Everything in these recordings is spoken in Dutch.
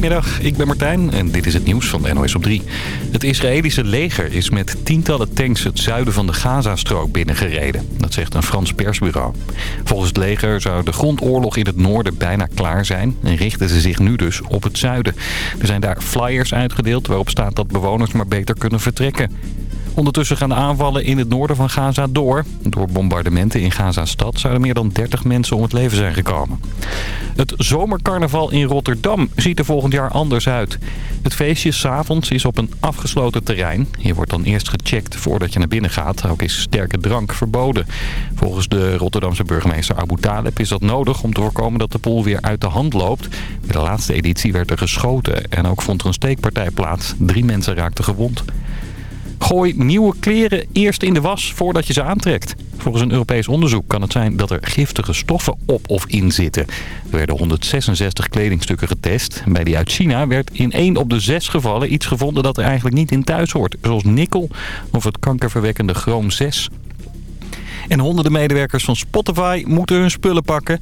Goedemiddag, ik ben Martijn en dit is het nieuws van NOS op 3. Het Israëlische leger is met tientallen tanks het zuiden van de Gazastrook binnengereden. Dat zegt een Frans persbureau. Volgens het leger zou de grondoorlog in het noorden bijna klaar zijn... en richten ze zich nu dus op het zuiden. Er zijn daar flyers uitgedeeld waarop staat dat bewoners maar beter kunnen vertrekken. Ondertussen gaan de aanvallen in het noorden van Gaza door. Door bombardementen in Gaza-stad zouden meer dan 30 mensen om het leven zijn gekomen. Het zomercarnaval in Rotterdam ziet er volgend jaar anders uit. Het feestje s'avonds is op een afgesloten terrein. Hier wordt dan eerst gecheckt voordat je naar binnen gaat. Ook is sterke drank verboden. Volgens de Rotterdamse burgemeester Abu Taleb is dat nodig om te voorkomen dat de pool weer uit de hand loopt. Bij de laatste editie werd er geschoten en ook vond er een steekpartij plaats. Drie mensen raakten gewond. Gooi nieuwe kleren eerst in de was voordat je ze aantrekt. Volgens een Europees onderzoek kan het zijn dat er giftige stoffen op of in zitten. Er werden 166 kledingstukken getest. Bij die uit China werd in 1 op de 6 gevallen iets gevonden dat er eigenlijk niet in thuis hoort. Zoals nikkel of het kankerverwekkende chroom 6. En honderden medewerkers van Spotify moeten hun spullen pakken.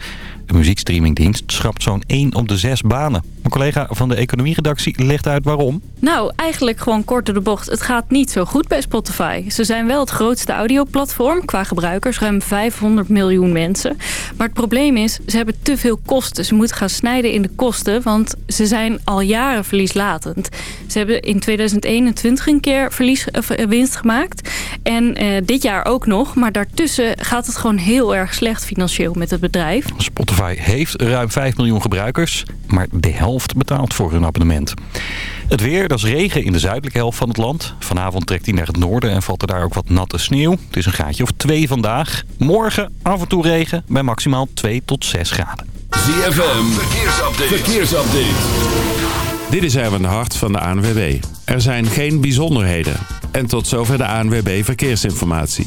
De muziekstreamingdienst schrapt zo'n 1 op de 6 banen. Mijn collega van de economieredactie legt uit waarom. Nou, eigenlijk gewoon kort door de bocht. Het gaat niet zo goed bij Spotify. Ze zijn wel het grootste audioplatform qua gebruikers. Ruim 500 miljoen mensen. Maar het probleem is, ze hebben te veel kosten. Ze moeten gaan snijden in de kosten, want ze zijn al jaren verlieslatend. Ze hebben in 2021 een keer verlies, of, eh, winst gemaakt. En eh, dit jaar ook nog. Maar daartussen gaat het gewoon heel erg slecht financieel met het bedrijf. Spotify heeft ruim 5 miljoen gebruikers, maar de helft betaalt voor hun abonnement. Het weer, dat is regen in de zuidelijke helft van het land. Vanavond trekt hij naar het noorden en valt er daar ook wat natte sneeuw. Het is een gaatje of 2 vandaag. Morgen af en toe regen bij maximaal 2 tot 6 graden. ZFM, verkeersupdate. verkeersupdate. Dit is Erwin de Hart van de ANWB. Er zijn geen bijzonderheden. En tot zover de ANWB Verkeersinformatie.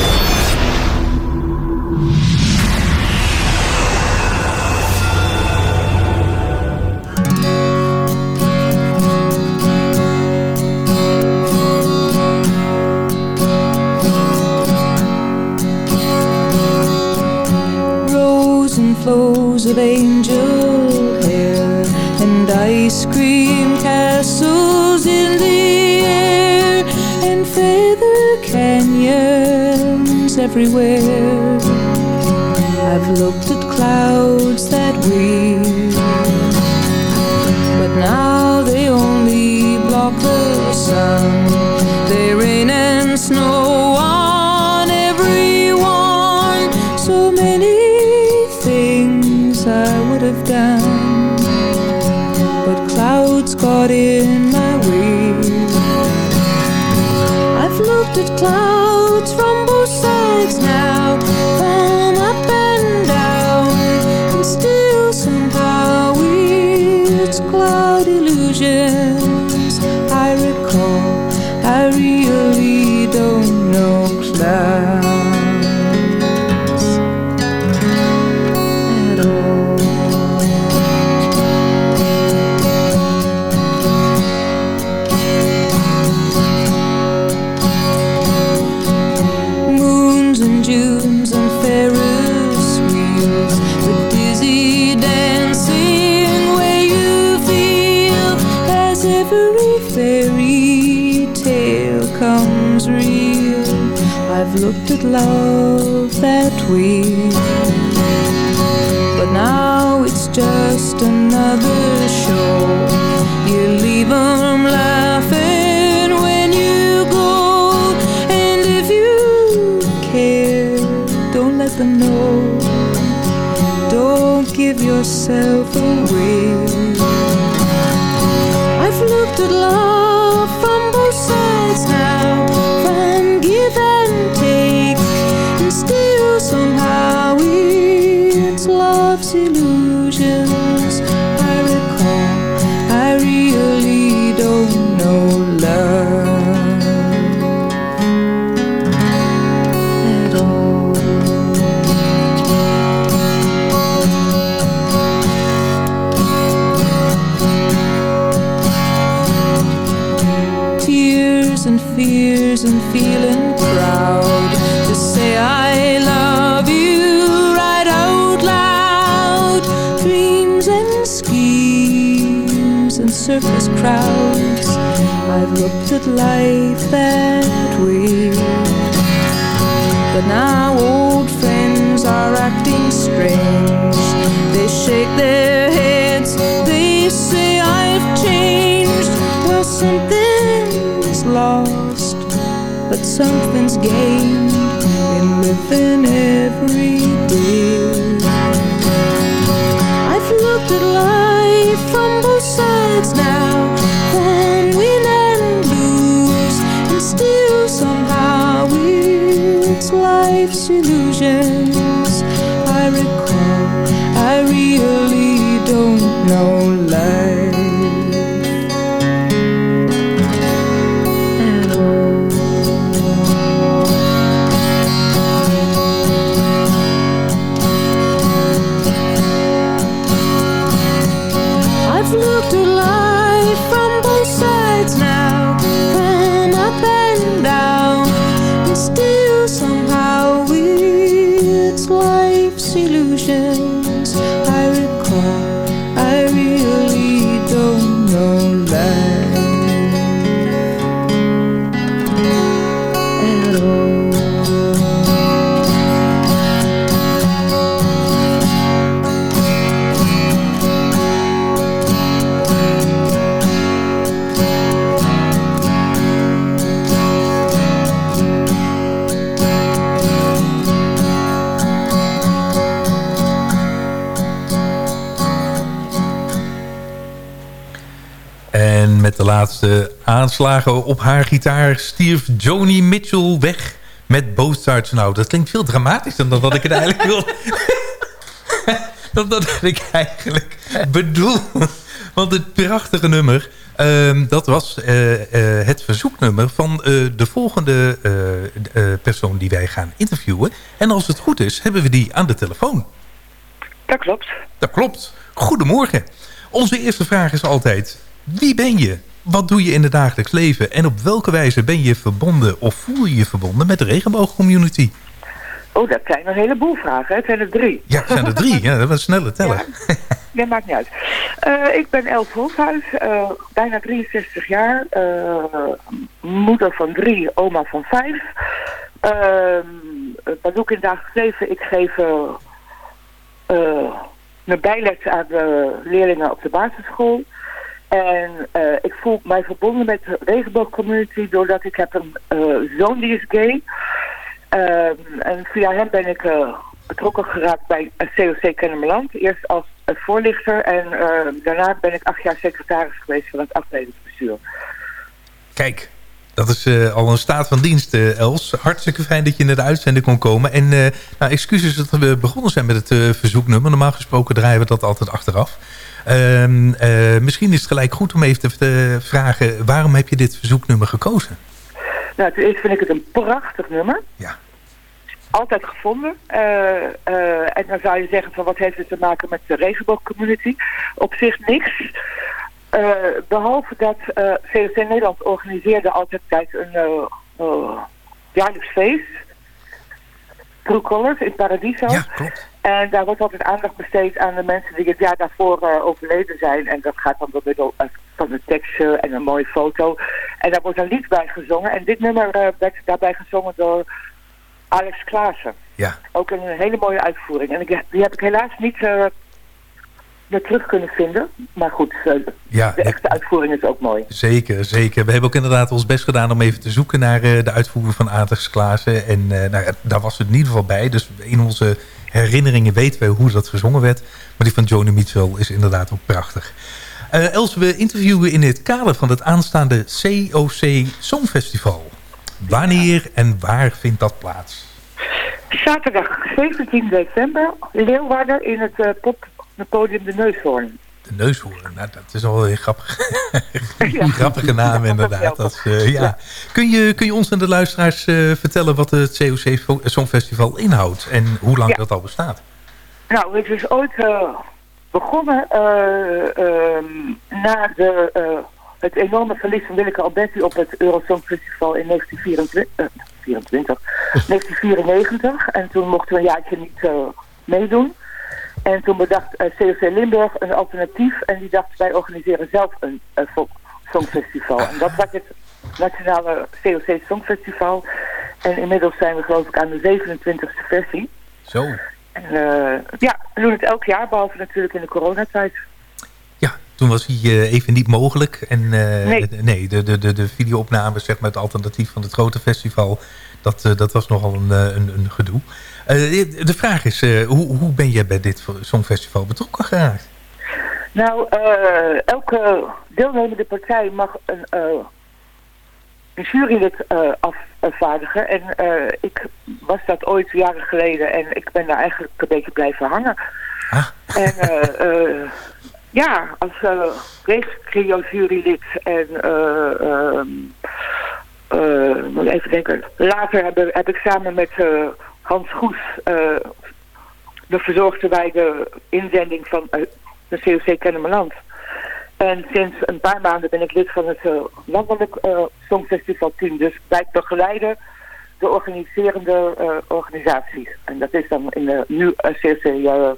Flows of angel hair and ice cream castles in the air and feather canyons everywhere. I've looked at clouds that weep, but now they only block the sun. At life that way. But now old friends are acting strange. They shake their heads, they say I've changed. Well, something's lost, but something's gained in living every laatste aanslagen op haar gitaar stierf Joni Mitchell weg met Both Sides Nou. Dat klinkt veel dramatischer dan dat ik het eigenlijk wil. dan dat ik eigenlijk bedoel. Want het prachtige nummer, ehm, dat was eh, eh, het verzoeknummer van eh, de volgende persoon die wij gaan interviewen. En als het goed is, hebben we die aan de telefoon. Dat klopt. Dat klopt. Goedemorgen. Onze eerste vraag is altijd, wie ben je? Wat doe je in het dagelijks leven? En op welke wijze ben je verbonden of voel je je verbonden met de regenboogcommunity? Oh, dat zijn een heleboel vragen. Het zijn er drie. Ja, het zijn er drie. Ja, dat was sneller tellen. Ja, maakt niet uit. Eh, ik ben Els Holthuis, eh, bijna 63 jaar. eh, moeder van drie, oma van vijf. Wat doe ik in het dagelijks leven? Ik geef mijn bijles aan de leerlingen op de basisschool. En eh, ik voel mij verbonden met de regenboogcommunity doordat ik heb een eh, zoon die is gay. Ehm, en via hem ben ik eh, betrokken geraakt bij COC Kennemerland. Eerst als voorlichter en daarna ben ik acht jaar secretaris geweest van het afdelingsbestuur. Kijk, dat is al een staat van dienst, Els. Hartstikke fijn dat je in de uitzending kon komen. En nou, excuses dat we begonnen zijn met het verzoeknummer. Normaal gesproken draaien we dat altijd achteraf. Ehm, eh, misschien is het gelijk goed om even te vragen... waarom heb je dit verzoeknummer gekozen? Nou, ten eerste vind ik het een prachtig nummer. Ja. Altijd gevonden. Eh, eh, en dan zou je zeggen van wat heeft het te maken met de regenboogcommunity? Op zich niks. Eh, behalve dat COC Nederland organiseerde altijd tijd een jaarlijks feest. True Colors in Paradiso. Ja, klopt. En daar wordt altijd aandacht besteed aan de mensen die het jaar daarvoor eh, overleden zijn. En dat gaat dan door middel eh, van een tekstje en een mooie foto. En daar wordt een lied bij gezongen. En dit nummer eh, werd daarbij gezongen door Alex Klaassen. Ja. Ook een hele mooie uitvoering. En ik, die heb ik helaas niet meer terug kunnen vinden. Maar goed, eh, Ja, de echte uitvoering is ook mooi. Zeker, zeker. We hebben ook inderdaad ons best gedaan om even te zoeken naar eh, de uitvoering van Alex Klaassen. En eh, nou daar was het in ieder geval bij. Dus in onze herinneringen weten we hoe dat gezongen werd. Maar die van Joni Mitchell is inderdaad ook prachtig. Eh Els, we interviewen in het kader van het aanstaande COC Songfestival. Wanneer en waar vindt dat plaats? Zaterdag 17 december, Leeuwarden in het eh, pop het podium De Neushoorn. De neushoorn, nou, dat is al een grappig. Een grappige naam inderdaad. Dat, is, eh, ja. kun, je, kun je ons en de luisteraars eh, vertellen wat het COC Songfestival inhoudt en hoe lang Ja. dat al bestaat? Nou, het is ooit eh, begonnen eh, ehm, na de, het enorme verlies van Willeke Alberti op het Eurosong Festival in 1924, eh, 24, 1994. En toen mochten we een jaartje niet meedoen. En toen bedacht eh, COC Limburg een alternatief en die dacht wij organiseren zelf een eh, songfestival. En dat was het nationale COC Songfestival. En inmiddels zijn we geloof ik aan de 27e versie. Zo. En, eh, ja, we doen het elk jaar, behalve natuurlijk in de coronatijd. Ja, toen was hij eh, even niet mogelijk. En eh, Nee. de- nee de, de, de, de videoopnames, zeg maar het alternatief van het grote festival... dat, eh, dat was nogal een, eh, een, een gedoe. Eh, de vraag is, eh, hoe, hoe ben je bij dit Songfestival betrokken geraakt? Nou, eh, elke deelnemende partij mag een, een jurylid afvaardigen. En eh, ik was dat ooit jaren geleden en ik ben daar eigenlijk een beetje blijven hangen. En eh, eh, ja, als uh, regio jurylid en eh, moet even denken. Later heb, heb ik samen met Hans Goes eh, de verzorgden wij de inzending van eh, de COC Kennemerland. En sinds een paar maanden ben ik lid van het uh, landelijk uh, songfestival team. Dus wij begeleiden de organiserende uh, organisaties. En dat is dan in de nu COC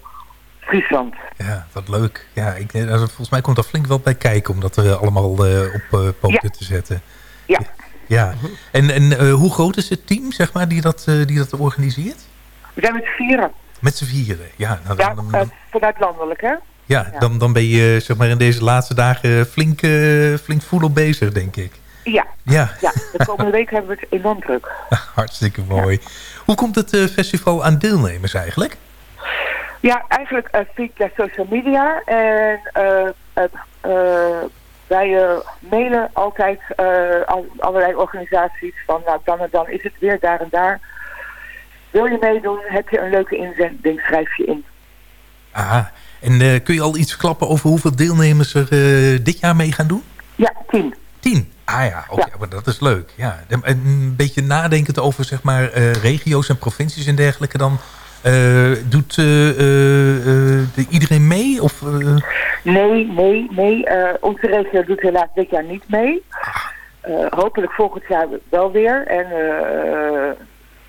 Friesland. Ja, wat leuk. Ja, ik, volgens mij komt er flink wel bij kijken om dat er allemaal op poten ja. te zetten. Ja. Ja, en, en hoe groot is het team, zeg maar, die dat, die dat organiseert? We zijn met z'n vieren. Met z'n vieren, ja. Nou, dan, dan, vanuit landelijk, hè? Ja, Dan, dan ben je zeg maar in deze laatste dagen flink, uh, flink volop bezig, denk ik. Ja. Ja. ja, de komende week hebben we het enorm druk. Hartstikke mooi. Ja. Hoe komt het uh, festival aan deelnemers eigenlijk? Ja, eigenlijk uh, via social media. En wij mailen altijd allerlei organisaties van nou dan en dan is het weer daar en daar. Wil je meedoen? Heb je een leuke inzending? Schrijf je in. Ah, en uh, kun je al iets klappen over hoeveel deelnemers er uh, dit jaar mee gaan doen? Ja, tien. Tien? Ah ja, okay, ja. maar dat is leuk. Ja. Een beetje nadenkend over zeg maar, uh, regio's en provincies en dergelijke dan. Doet de, iedereen mee? Of, Nee, nee, nee. onze regio doet helaas dit jaar niet mee. hopelijk volgend jaar wel weer. En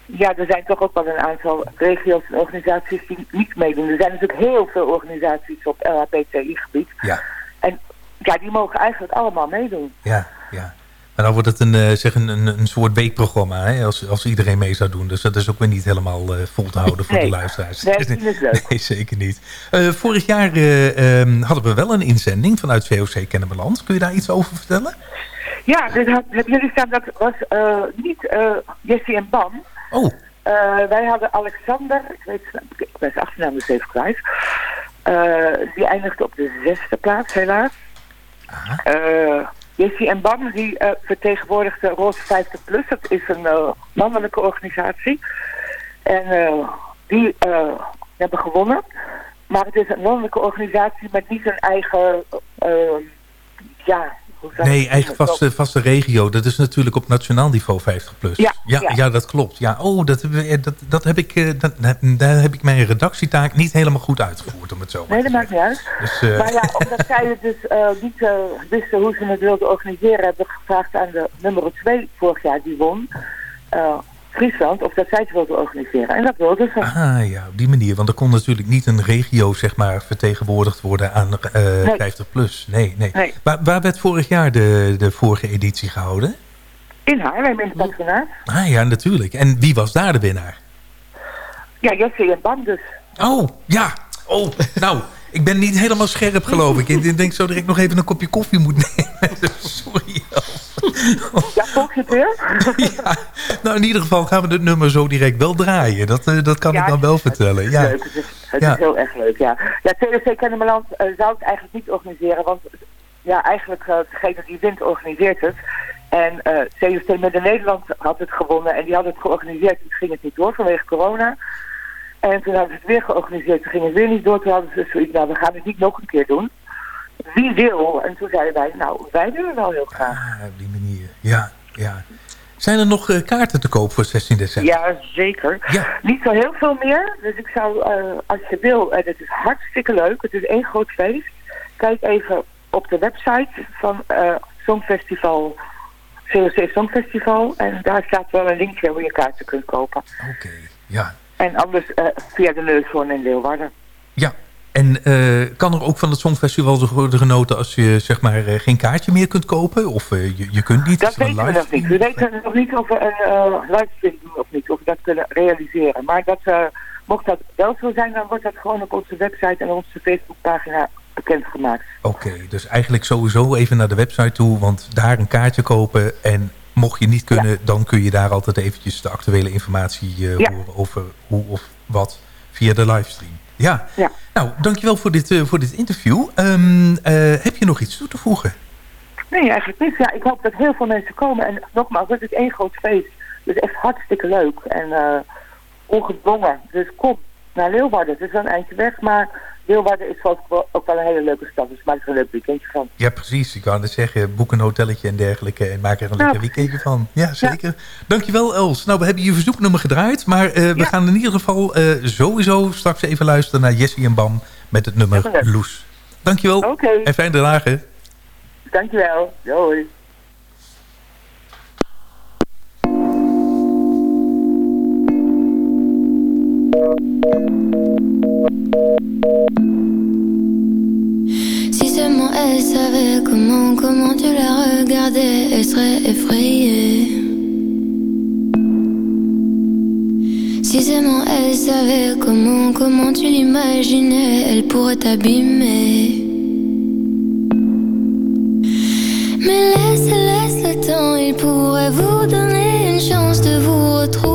ja, er zijn toch ook wel een aantal regio's en organisaties die niet meedoen. Er zijn natuurlijk heel veel organisaties op LHBTI-gebied. Ja. En ja, die mogen eigenlijk allemaal meedoen. Ja, ja. Maar dan wordt het een, uh, zeg een, een, een soort weekprogramma, hè, als, als iedereen mee zou doen. Dus dat is ook weer niet helemaal uh, vol te houden voor nee. de luisteraars. Nee, dat is leuk. Nee, zeker niet. Uh, vorig jaar um, hadden we wel een inzending vanuit VOC Kennemerland. Kun je daar iets over vertellen? Ja, had, hebben jullie staan, dat was niet Jessie en Bam. Oh. Wij hadden Alexander, ik weet ik ben zijn achternaam dus even kwijt. Die eindigde op de zesde plaats helaas. Uh, Jessie en Bam die vertegenwoordigde Roze 50 Plus. Dat is een mannelijke organisatie. En die hebben gewonnen. Maar het is een landelijke organisatie met niet een eigen... ja, Nee, eigen vaste, vaste regio. Dat is natuurlijk op nationaal niveau 50 plus. Ja, ja, ja. ja dat klopt. Ja, oh, dat, dat, dat heb ik, dat, daar heb ik mijn redactietaak niet helemaal goed uitgevoerd, om het zo maar Nee, dat maakt niet uit. Dus, uh... Maar ja, omdat zij het dus uh, niet uh, wisten hoe ze het wilden organiseren, hebben we gevraagd aan de nummer 2 vorig jaar die won. Friesland, of dat zij het wilden organiseren. En dat wilden ze. Ah ja, op die manier. Want er kon natuurlijk niet een regio zeg maar, vertegenwoordigd worden aan uh, nee. 50 plus. Nee, nee. nee. Waar, waar, werd vorig jaar de, de vorige editie gehouden? In Haarlem, in het patronaat. Ah ja, natuurlijk. En wie was daar de winnaar? Ja, Jesse en Bam dus. Oh, ja. Oh, nou, ik ben niet helemaal scherp geloof ik. Ik denk zo dat ik nog even een kopje koffie moet nemen. Sorry. Ja, het weer? ja, nou in ieder geval gaan we het nummer zo direct wel draaien. Dat, uh, dat kan ja, ik dan wel vertellen. Het is ja. leuk. Het is, het ja. is heel erg leuk, ja. Ja, TDC Kennemerland uh, zou het eigenlijk niet organiseren. Want ja, eigenlijk uh, degene die wint organiseert het. En uh, met Nederland had het gewonnen en die had het georganiseerd. Toen ging het niet door vanwege corona. En toen hadden ze het weer georganiseerd. Toen ging het weer niet door. Toen hadden ze zoiets, nou we gaan het niet nog een keer doen. Wie wil? En toen zeiden wij, nou wij willen wel heel graag. Ah, op die manier. Ja, ja. Zijn er nog uh, kaarten te koop voor 16 december? Ja, zeker. Ja. Niet zo heel veel meer. Dus ik zou, uh, als je wil, en het is hartstikke leuk. Het is één groot feest. Kijk even op de website van Songfestival, COC Songfestival. En daar staat wel een linkje hoe je kaarten kunt kopen. Oké, okay, ja. En anders uh, via de Neushoorn in Leeuwarden. Ja, en uh, kan er ook van het Songfestival worden genoten als je zeg maar uh, geen kaartje meer kunt kopen? Of uh, je, je kunt niet? Dat weten we nog niet. We weten nog niet of we een livestream doen of niet. Of we dat kunnen realiseren. Maar dat, mocht dat wel zo zijn, dan wordt dat gewoon op onze website en onze Facebookpagina bekendgemaakt. Oké, okay, dus eigenlijk sowieso even naar de website toe, want daar een kaartje kopen en mocht je niet kunnen, ja. dan kun je daar altijd eventjes de actuele informatie ja. horen over hoe of wat via de livestream. Ja. ja. Nou, dankjewel voor dit, uh, voor dit interview. Um, uh, heb je nog iets toe te voegen? Nee, eigenlijk niet. Ja, ik hoop dat heel veel mensen komen. En nogmaals, het is één groot feest. Dus echt hartstikke leuk. En uh, ongedwongen. Dus kom naar Leeuwarden. Het is wel een eindje weg, maar Leeuwarden is ook wel, ook wel een hele leuke stad. Dus maak er een leuk weekendje van. Ja, precies. Ik wou net zeggen, boek een hotelletje en dergelijke. En maak er een ja. lekker weekendje van. Ja, zeker. Ja. Dankjewel, Els. Nou, we hebben je verzoeknummer gedraaid. Maar uh, we ja. gaan in ieder geval uh, sowieso straks even luisteren naar Jessie en Bam met het nummer Loes. Dankjewel. Oké. Okay. En fijne dagen. Dankjewel. Hoi. Si seulement elle savait comment, comment tu la regardais, elle serait effrayée. Si seulement elle savait comment, comment tu l'imaginais, elle pourrait t'abîmer. Mais laisse, laisse le temps, il pourrait vous donner une chance de vous retrouver.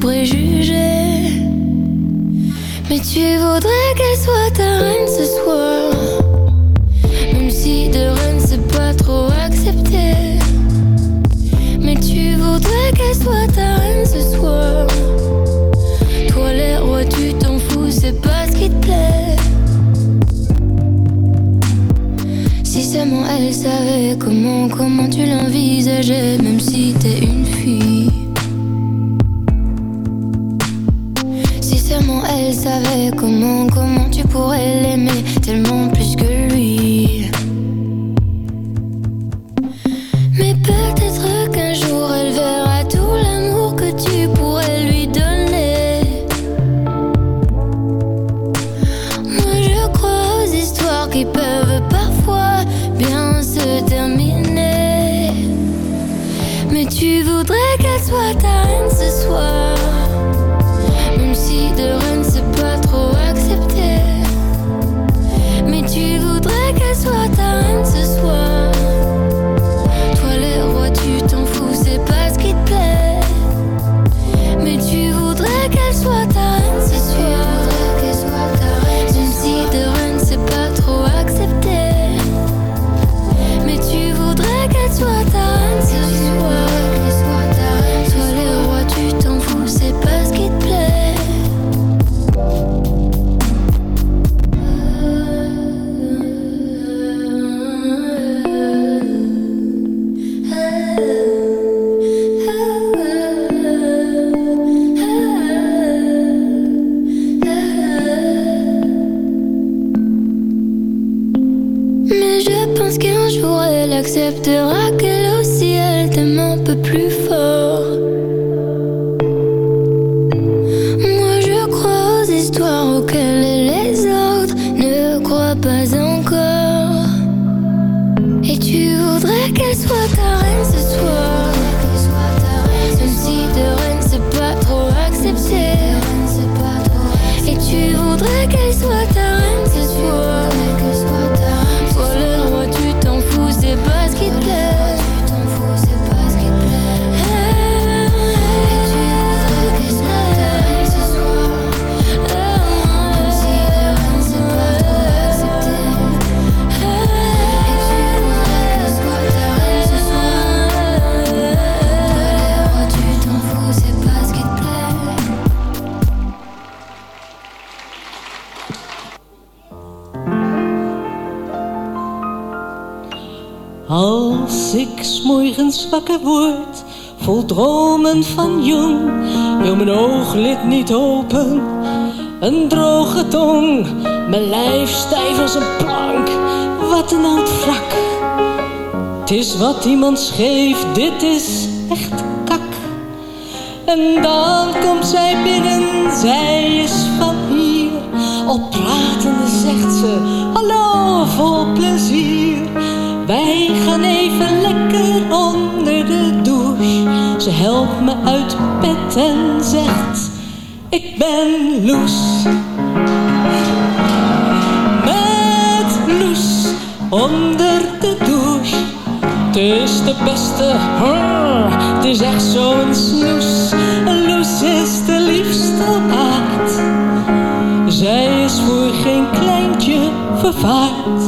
Préjugés. Mais tu voudrais qu'elle soit ta reine ce soir. Même si de reine c'est pas trop accepté. Mais tu voudrais qu'elle soit ta reine ce soir. Toi les rois, tu t'en fous, c'est pas ce qui te plaît. Si seulement elle savait comment, comment tu l'envisageais, même si t'es une fille. Elle savait comment, comment tu pourrais l'aimer tellement wakker vol dromen van jong, wil mijn ooglid niet open. Een droge tong, mijn lijf stijf als een plank, wat een oud wrak. Het is wat iemand scheef, dit is echt kak. En dan komt zij binnen, zij is van hier. Al pratende zegt ze, hallo vol plezier. Wij gaan even lekker douche. Ze helpt me uit bed en zegt, ik ben Loes. Met Loes onder de douche. Het is de beste, het is echt zo'n snoes. Loes is de liefste aard. Zij is voor geen kleintje vervaard.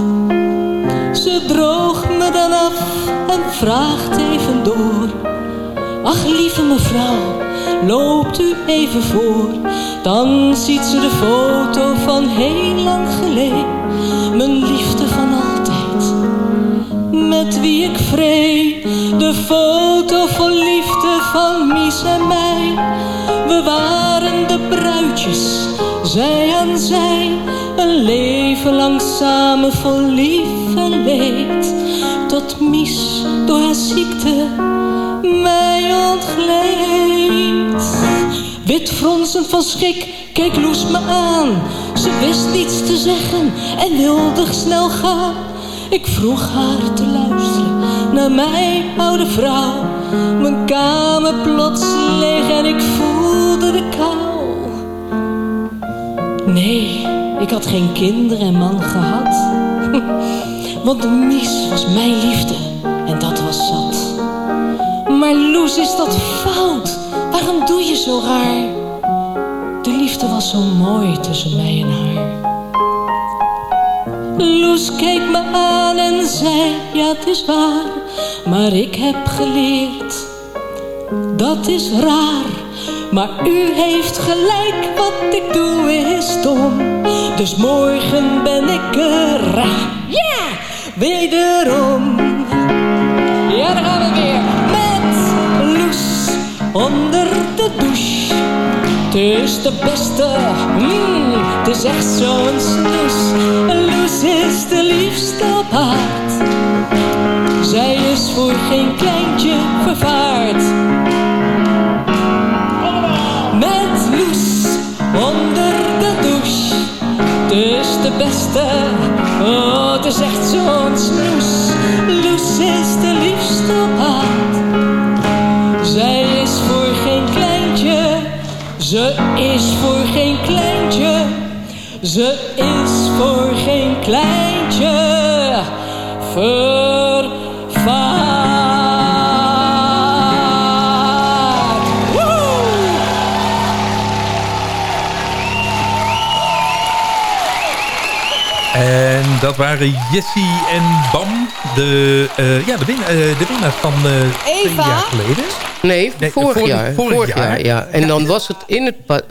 Ze droogt me dan af en vraagt even door. Ach lieve mevrouw, loopt u even voor. Dan ziet ze de foto van heel lang geleden. Mijn liefde van altijd met wie ik vree. De foto vol liefde van Mies en mij. We waren de bruidjes, zij aan zij. Een leven lang samen vol lief en leed. Tot Mies door haar ziekte mij Wit fronsend van schrik keek Loes me aan. Ze wist niets te zeggen en wilde snel gaan. Ik vroeg haar te luisteren naar mijn oude vrouw. Mijn kamer plots leeg en ik voelde de kou. Nee, ik had geen kinderen en man gehad. Want de mies was mijn liefde en dat was zat. Is dat fout? Waarom doe je zo raar? De liefde was zo mooi tussen mij en haar. Loes keek me aan en zei, ja het is waar, maar ik heb geleerd, dat is raar. Maar u heeft gelijk, wat ik doe is dom, dus morgen ben ik er, ja, wederom. Ja, daar gaan we weer, onder de douche. Het is de beste, mm, het is echt zo'n snoes. Loes is de liefste op. Zij is voor geen kleintje vervaard. Met Loes onder de douche. Het is de beste, oh het is echt zo'n snoes. Loes is de liefste op. ze is voor geen kleintje, ze is voor geen kleintje. En dat waren Jessie en Bam, de, uh, ja, de, win, uh, de winnaars van uh, twee jaar geleden. Nee, nee vorig, vorig, jaar. Vorig, vorig jaar. jaar. ja. En dan was het in, het,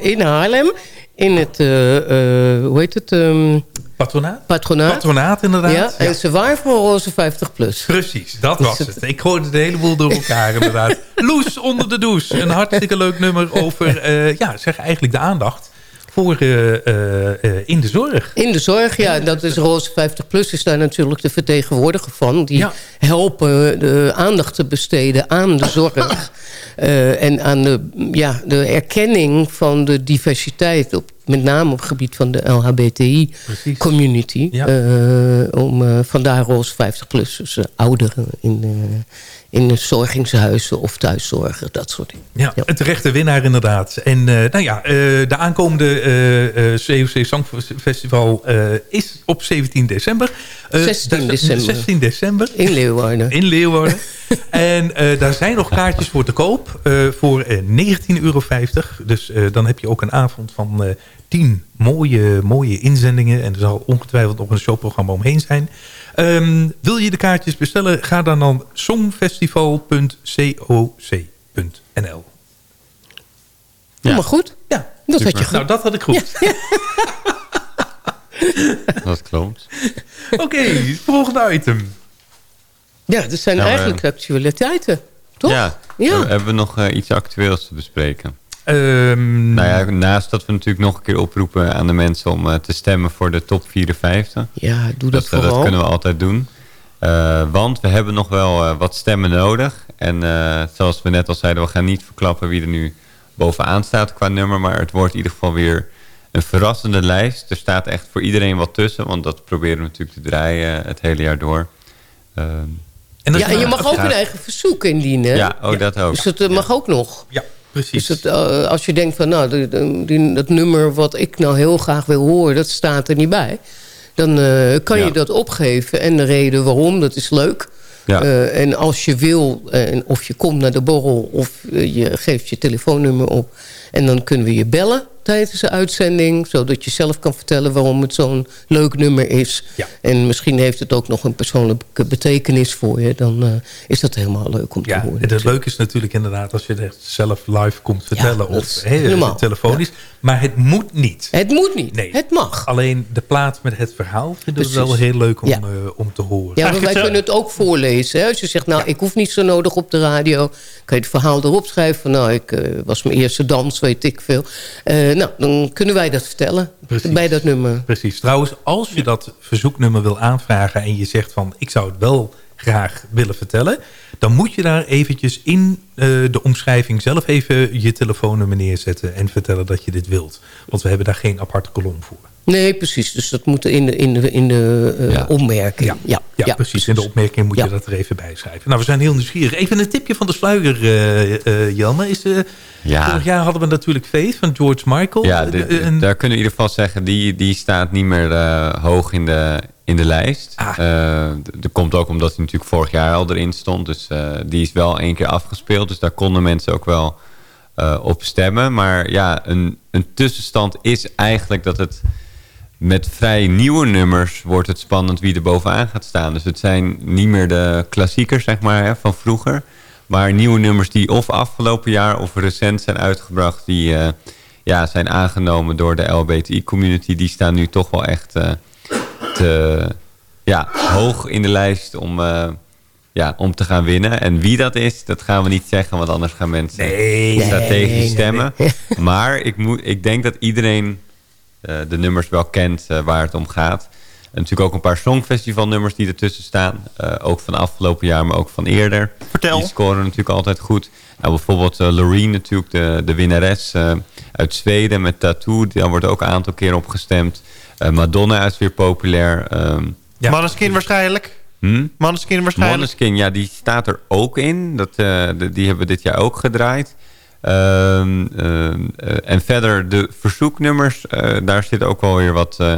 in Haarlem, in het, hoe heet het... Um, Patronaat? Patronaat. Patronaat, inderdaad. Ja, en ja. ze waren voor Roze 50 plus. Precies, dat was het. Ik gooide het een heleboel door elkaar, inderdaad. Loes onder de douche. Een hartstikke leuk nummer over, uh, ja, zeg eigenlijk de aandacht voor uh, uh, in de zorg. In de zorg, ja. Dat is Roze 50 Plus is daar natuurlijk de vertegenwoordiger van. Die ja. helpen de aandacht te besteden aan de zorg. en aan de, ja, de erkenning van de diversiteit op met name op het gebied van de LHBTI-community. Ja. Uh, om uh, vandaar roze 50 plus, dus uh, ouderen in, in zorgingshuizen of thuiszorgen, dat soort dingen. Ja, ja. een terechte winnaar inderdaad. En nou ja, de aankomende COC Songfestival is op 17 december. 16 december. 16 december. In Leeuwarden. In Leeuwarden. en daar zijn nog kaartjes voor te koop voor 19,50 euro. Dus dan heb je ook een avond van uh, tien mooie, mooie inzendingen. En er zal ongetwijfeld nog een showprogramma omheen zijn. Um, wil je de kaartjes bestellen? Ga dan naar songfestival.coc.nl ja. maar goed. Ja, dat Super. had je goed. Nou, dat had ik goed. Ja. dat klopt. Oké, okay, volgende item. Ja, dat zijn nou, eigenlijk uh, actualiteiten. Toch? Ja, ja. hebben we nog uh, iets actueels te bespreken? Um, nou ja, naast dat we natuurlijk nog een keer oproepen aan de mensen om uh, te stemmen voor de top 54. Ja, doe dat dus, vooral. Dat kunnen we altijd doen. Uh, want we hebben nog wel uh, wat stemmen nodig. En zoals we net al zeiden, we gaan niet verklappen wie er nu bovenaan staat qua nummer. Maar het wordt in ieder geval weer een verrassende lijst. Er staat echt voor iedereen wat tussen. Want dat proberen we natuurlijk te draaien het hele jaar door. Uh, en ja, en je mag ook een eigen verzoek indienen. Ja, oh, ja. dat ook. Dus dat mag ook nog. Ja. Precies. Dus dat, uh, als je denkt van, nou, die, die, dat nummer wat ik nou heel graag wil horen, dat staat er niet bij. Dan uh, kan ja. je dat opgeven. En de reden waarom, dat is leuk. Ja. Uh, en als je wil, en of je komt naar de borrel of je geeft je telefoonnummer op. En dan kunnen we je bellen tijdens de uitzending. Zodat je zelf kan vertellen waarom het zo'n leuk nummer is. Ja. En misschien heeft het ook nog een persoonlijke betekenis voor je. Dan uh, is dat helemaal leuk om te ja, horen. En het leuke is natuurlijk inderdaad als je het zelf live komt vertellen. Ja, of he, telefonisch. Ja. Maar het moet niet. Het moet niet. Nee. Het mag. Alleen de plaat met het verhaal vinden we wel heel leuk om, uh, om te horen. Ja, maar wij kunnen het ook voorlezen. Hè? Als je zegt, nou, ik hoef niet zo nodig op de radio. Kan je het verhaal erop schrijven. Van, nou, ik uh, was mijn eerste dans, weet ik veel. Nou, dan kunnen wij dat vertellen. Precies. Bij dat nummer. Precies. Trouwens, als je dat verzoeknummer wil aanvragen... en je zegt van, ik zou het wel graag willen vertellen... dan moet je daar eventjes in uh, de omschrijving zelf even je telefoonnummer neerzetten... en vertellen dat je dit wilt. Want we hebben daar geen aparte kolom voor. Nee, precies. Dus dat moet in de, in de, in de uh, ja. opmerking. Ja. Ja. Ja, ja, precies. In de opmerking moet je dat er even bij schrijven. Nou, we zijn heel nieuwsgierig. Even een tipje van de sluier, uh, Jelme. Is, ja. Vorig jaar hadden we natuurlijk Faith van George Michael. Ja, de, de, en... daar kunnen we in ieder geval zeggen... die, die staat niet meer hoog in de, in de lijst. Ah. dat komt ook omdat hij natuurlijk vorig jaar al erin stond. Dus die is wel één keer afgespeeld. Dus daar konden mensen ook wel op stemmen. Maar ja, een, een tussenstand is eigenlijk dat het met vrij nieuwe nummers wordt het spannend wie er bovenaan gaat staan. Dus het zijn niet meer de klassiekers zeg maar, hè, van vroeger. Maar nieuwe nummers die of afgelopen jaar of recent zijn uitgebracht... die uh, ja, zijn aangenomen door de LBTI-community... die staan nu toch wel echt uh, te, ja, hoog in de lijst om, uh, ja, om te gaan winnen. En wie dat is, dat gaan we niet zeggen... want anders gaan mensen nee, strategisch nee, stemmen. nee. Maar ik, moet, ik denk dat iedereen de nummers wel kent uh, waar het om gaat. En natuurlijk ook een paar songfestivalnummers die ertussen staan. Uh, ook van afgelopen jaar, maar ook van eerder. Vertel. Die scoren natuurlijk altijd goed. Nou, bijvoorbeeld Loreen natuurlijk, de, de winnares uit Zweden met Tattoo. Daar wordt ook een aantal keer op gestemd. Madonna is weer populair. Um, ja. Maneskin waarschijnlijk. Hm? Maneskin waarschijnlijk. Maneskin, ja, die staat er ook in. Dat, de, die hebben we dit jaar ook gedraaid. Um, um, uh, en verder de verzoeknummers, uh, daar zitten ook wel weer wat uh,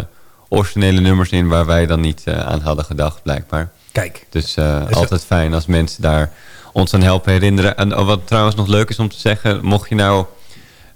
originele nummers in... waar wij dan niet aan hadden gedacht, blijkbaar. Kijk. Dus altijd fijn als mensen daar ons aan helpen herinneren. En wat trouwens nog leuk is om te zeggen... mocht je nou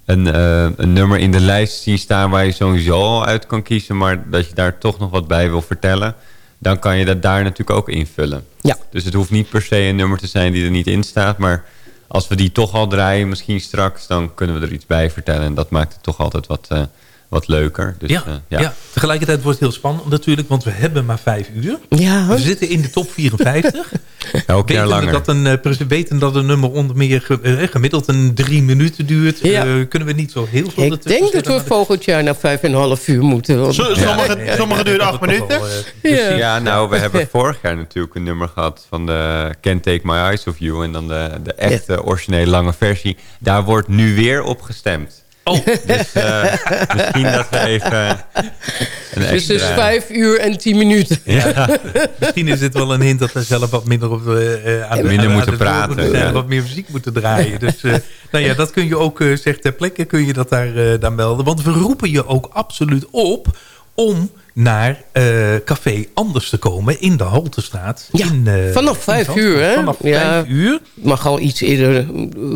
een, een nummer in de lijst zien staan... waar je sowieso al uit kan kiezen... maar dat je daar toch nog wat bij wil vertellen... dan kan je dat daar natuurlijk ook invullen. Ja. Dus het hoeft niet per se een nummer te zijn die er niet in staat... maar als we die toch al draaien, misschien straks... dan kunnen we er iets bij vertellen. En dat maakt het toch altijd wat, uh, wat leuker. Dus, ja, uh, ja. ja, tegelijkertijd wordt het heel spannend natuurlijk... want we hebben maar vijf uur. Ja, we zitten in de top 54. Elk jaar langer. Dat een, uh, weten dat een nummer onder meer ge, gemiddeld een drie minuten duurt. Ja. kunnen we niet zo heel veel... Ik denk dat we volgend jaar naar vijf en een half uur moeten. Want... Sommige, ja, sommige duren acht minuten. ja. ja, nou, we hebben vorig jaar natuurlijk een nummer gehad... van de Can't Take My Eyes Off You... en dan de, de echte originele lange versie. Daar wordt nu weer op gestemd. Oh. Dus uh, misschien dat we even... Een dus dus vijf uur en tien minuten. Ja. misschien is dit wel een hint dat we zelf wat minder op, uh, aan, minder aan, moeten aan praten. Moeten zijn, ja. Wat meer muziek moeten draaien. Dus uh, nou ja, dat kun je ook, zeg ter plekke kun je dat daar, daar melden. Want we roepen je ook absoluut op om naar uh, Café Anders te komen in de Haltestraat. Ja, in, uh, vanaf vijf uur, hè? Vanaf ja, vijf uur. mag al iets eerder,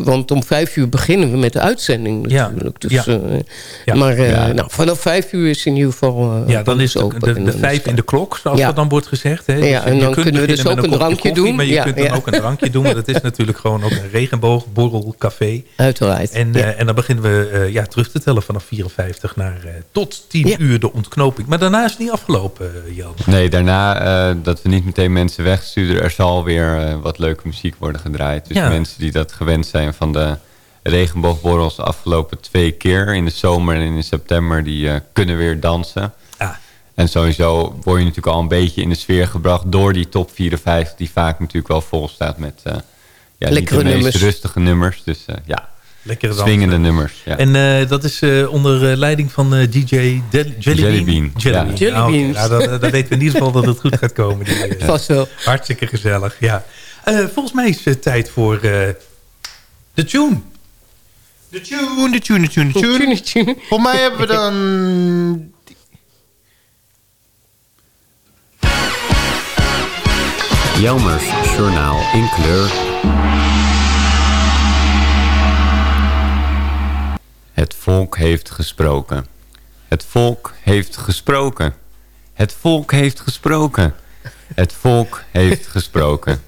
want om vijf uur beginnen we met de uitzending natuurlijk. Ja. Dus, ja. Uh, ja. Maar nou, vanaf vijf uur is in ieder geval Ja, dan is de, de, de vijf in de klok, zoals dat dan wordt gezegd. Hè? ja, dus en dan kunnen we dus ook een, drankje koffie, doen. Maar je kunt dan ook een drankje doen, want het is natuurlijk gewoon ook een regenboogborrelcafé. Uiteraard. En, en dan beginnen we ja, terug te tellen vanaf 54 naar tot 10 uur de ontknoping. Maar daarna is niet afgelopen, Jan. Nee, daarna uh, dat we niet meteen mensen wegsturen. Er zal weer uh, wat leuke muziek worden gedraaid. Dus ja. mensen die dat gewend zijn van de regenboogborrels de afgelopen twee keer. In de zomer en in september. Die uh, kunnen weer dansen. Ah. En sowieso word je natuurlijk al een beetje in de sfeer gebracht door die top 54. Die vaak natuurlijk wel vol staat met ja, niet de meest nummers. rustige nummers. Dus ja, Lekkere Swingende nummers, ja. En uh, dat is uh, onder leiding van uh, DJ Jellybean. Jellybean. Jellybean. Ja. Oh, okay. nou, dan, dan, weten we in ieder geval dat het goed gaat komen. Die, Vast wel. Hartstikke gezellig, ja. volgens mij is het tijd voor de tune. De tune, de tune, de tune, de tune. tune, tune. Voor mij hebben we dan... Jelmers Journaal in kleur. Het volk heeft gesproken. Het volk heeft gesproken. Het volk heeft gesproken. Het volk heeft gesproken.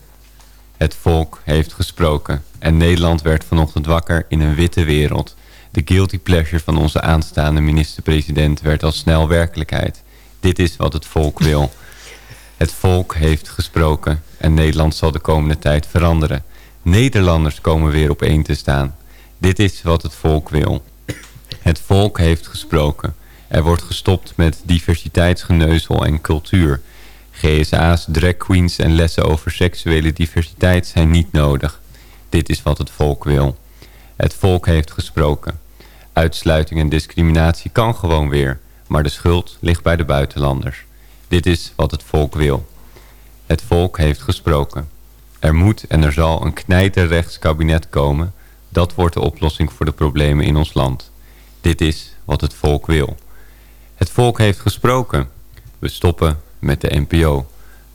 Het volk heeft gesproken. En Nederland werd vanochtend wakker in een witte wereld. De guilty pleasure van onze aanstaande minister-president werd al snel werkelijkheid. Dit is wat het volk wil. Het volk heeft gesproken en Nederland zal de komende tijd veranderen. Nederlanders komen weer op één te staan. Dit is wat het volk wil. Het volk heeft gesproken. Er wordt gestopt met diversiteitsgeneuzel en cultuur. GSA's, drag queens en lessen over seksuele diversiteit zijn niet nodig. Dit is wat het volk wil. Het volk heeft gesproken. Uitsluiting en discriminatie kan gewoon weer, maar de schuld ligt bij de buitenlanders. Dit is wat het volk wil. Het volk heeft gesproken. Er moet en er zal een knijterrechts kabinet komen. Dat wordt de oplossing voor de problemen in ons land. Dit is wat het volk wil. Het volk heeft gesproken. We stoppen met de NPO.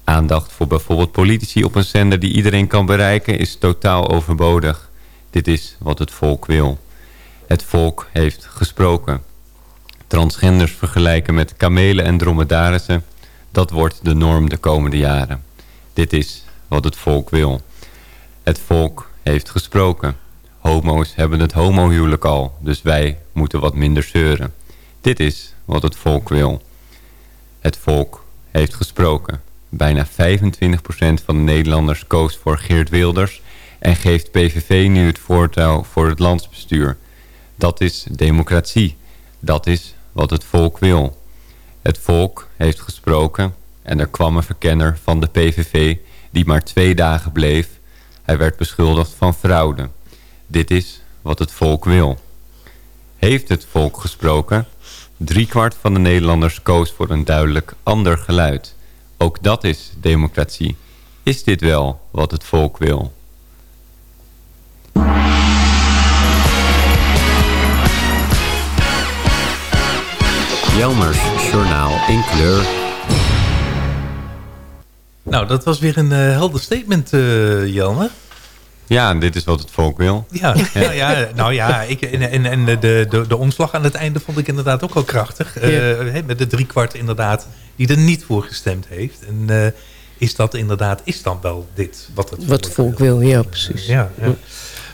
Aandacht voor bijvoorbeeld politici op een zender die iedereen kan bereiken is totaal overbodig. Dit is wat het volk wil. Het volk heeft gesproken. Transgenders vergelijken met kamelen en dromedarissen. Dat wordt de norm de komende jaren. Dit is wat het volk wil. Het volk heeft gesproken. Homo's hebben het homohuwelijk al, dus wij moeten wat minder zeuren. Dit is wat het volk wil. Het volk heeft gesproken. Bijna 25% van de Nederlanders koos voor Geert Wilders... en geeft PVV nu het voortouw voor het landsbestuur. Dat is democratie. Dat is wat het volk wil. Het volk heeft gesproken en er kwam een verkenner van de PVV... die maar twee dagen bleef. Hij werd beschuldigd van fraude. Dit is wat het volk wil. Heeft het volk gesproken? Driekwart van de Nederlanders koos voor een duidelijk ander geluid. Ook dat is democratie. Is dit wel wat het volk wil? Jelmers Journaal in kleur. Nou, dat was weer een uh, helder statement, uh, Jelmer. Ja, dit is wat het volk wil. Ja, ja. ja nou ja, ik, en, en de, de, de omslag aan het einde vond ik inderdaad ook wel krachtig. Ja. Uh, met de driekwart inderdaad die er niet voor gestemd heeft. En uh, is dat inderdaad, is dan wel dit wat het volk, wat het volk wil? Ja, precies. Ja, ja.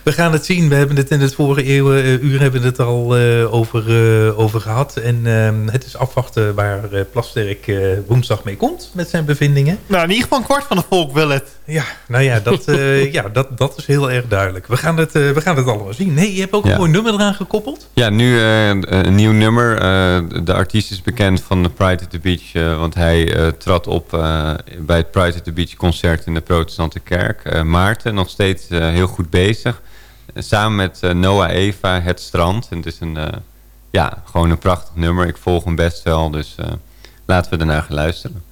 We gaan het zien. We hebben het in het vorige eeuw, uh, uur hebben we het al uh, over, uh, over gehad. En ehm, het is afwachten waar Plasterk woensdag mee komt met zijn bevindingen. Nou, in ieder geval een kwart van het volk wil het. Ja, nou ja, dat, ja, dat, dat is heel erg duidelijk. We gaan het, we gaan het allemaal zien. Nee, je hebt ook ja. een mooi nummer eraan gekoppeld. Ja, nu een nieuw nummer. de artiest is bekend van de Pride at the Beach. want hij trad op bij het Pride at the Beach concert in de protestante kerk. Maarten, nog steeds heel goed bezig samen met Noah Eva, Het Strand. En het is een, ja, gewoon een prachtig nummer. Ik volg hem best wel, dus laten we ernaar gaan luisteren.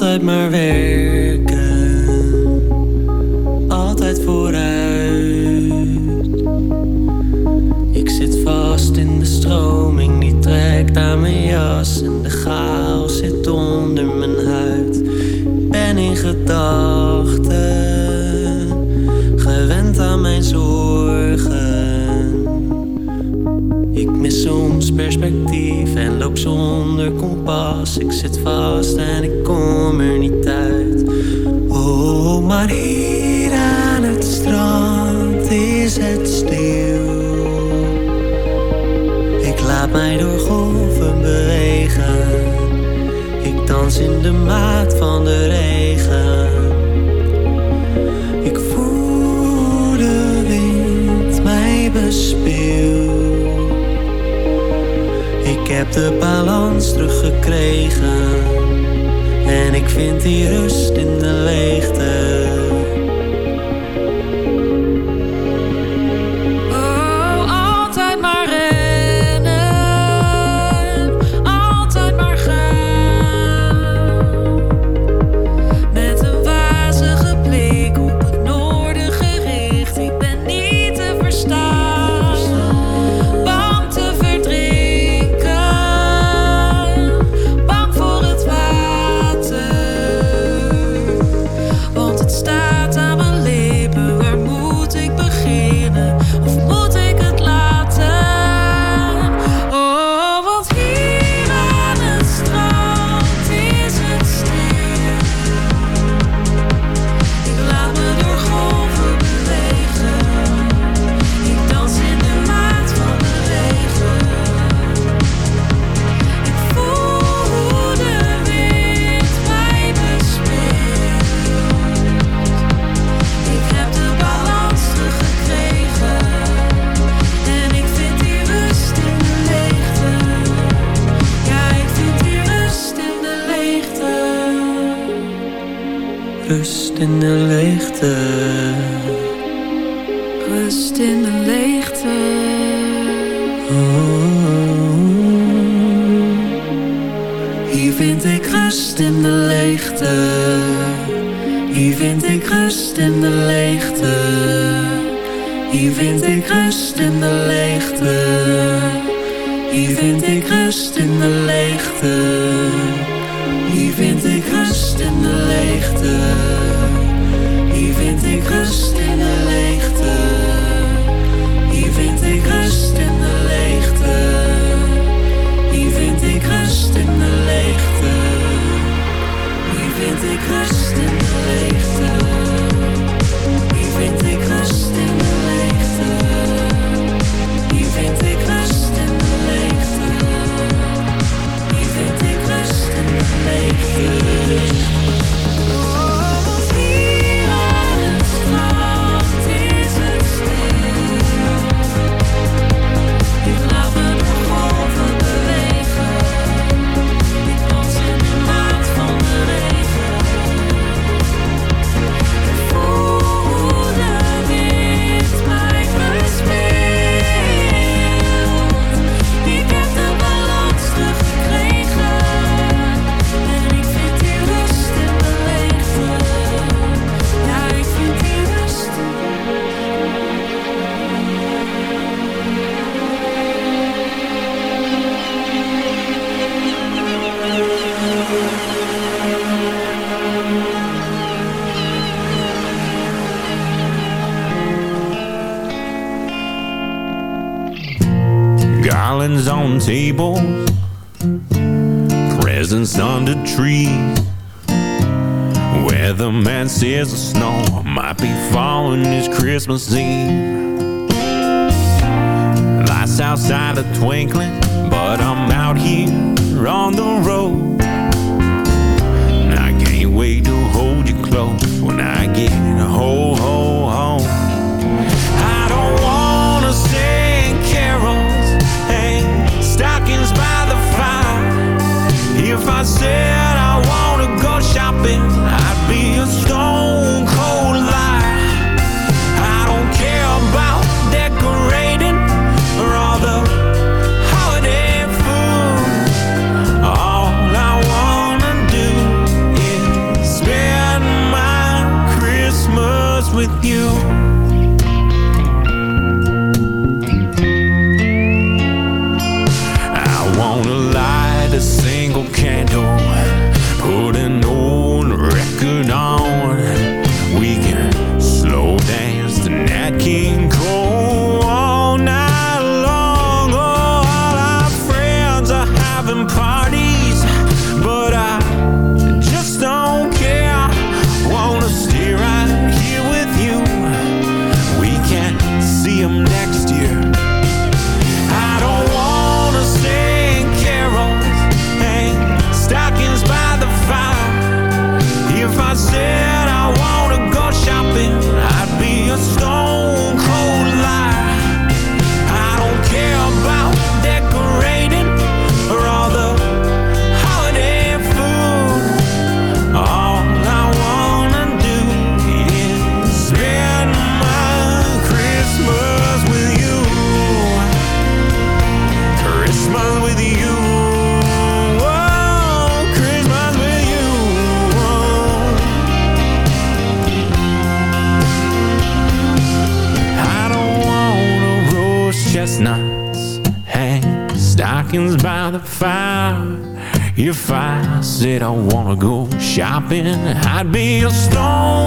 altijd maar werken, gedachten, gewend aan mijn zorgen. Ik mis soms perspectief en loop zonder kompas. Ik zit vast en ik kom er niet uit. Oh, maar hier aan het strand is het stil. Ik laat mij door golven bewegen. Ik dans in de maat van de regen. Heb de balans teruggekregen. En ik vind die rust in de leegte. leegte. Rust in de leegte. Oh. Hier vind ik rust in de leegte. Hier vind ik rust in de leegte. Hier vind ik rust in de leegte. Hier vind ik rust in de leegte. Hier vind ik rust in de leegte. Tables, presents under trees. Weatherman says the snow might be falling this Christmas Eve. Lights outside are twinkling, but I'm out here on the road. And I can't wait to hold you close when I get ho ho home. been go shopping, I'd be a stone